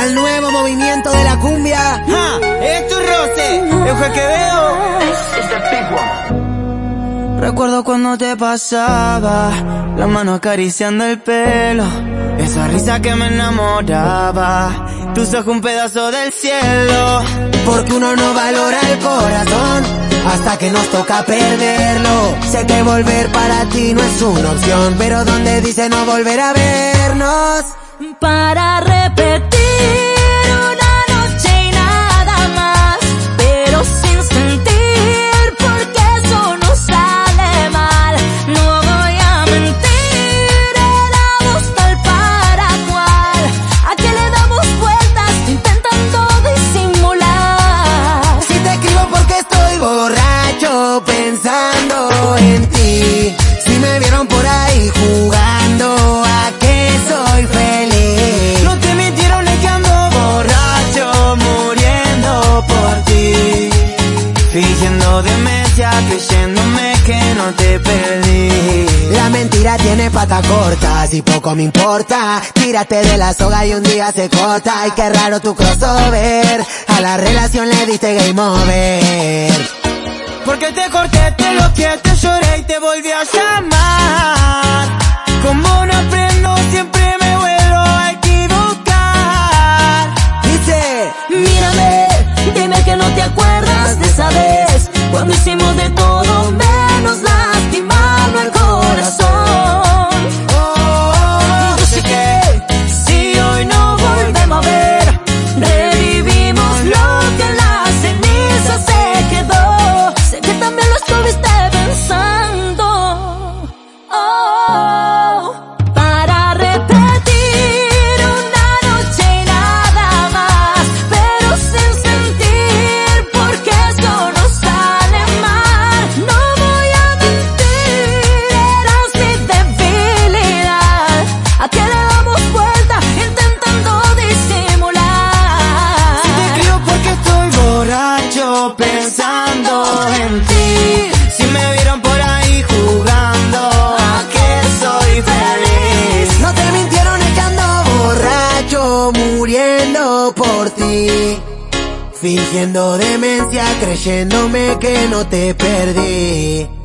al nuevo movimiento de la cumbia. ¡Ja! ¡Es tu roce! ¡El que veo! Recuerdo cuando te pasaba, la mano acariciando el pelo, esa risa que me enamoraba, tus ojos un pedazo del cielo. Porque uno no valora el corazón hasta que nos toca perderlo. Sé que volver para ti no es una opción, pero donde dice no volver a vernos. Para repetir Fingiendo demencia, creyéndome que no te perdí. La mentira tiene pata cortas y poco me importa. Tírate de la soga y un día se corta. Ay, qué raro tu crossover. A la relación le diste game over. Porque te corté, te lo que te lloré y te volví a llamar. Como no aprendo, siempre me vuelvo a equivocar. Dice, mírame, dime que no te acuerdas de esa vez cuando hicimos de todo pensando en ti. Si me vieron por ahí jugando, ¿a que soy feliz? no te mintieron es que ando borracho, muriendo por ti. Fingiendo demencia, creyéndome que no te perdí.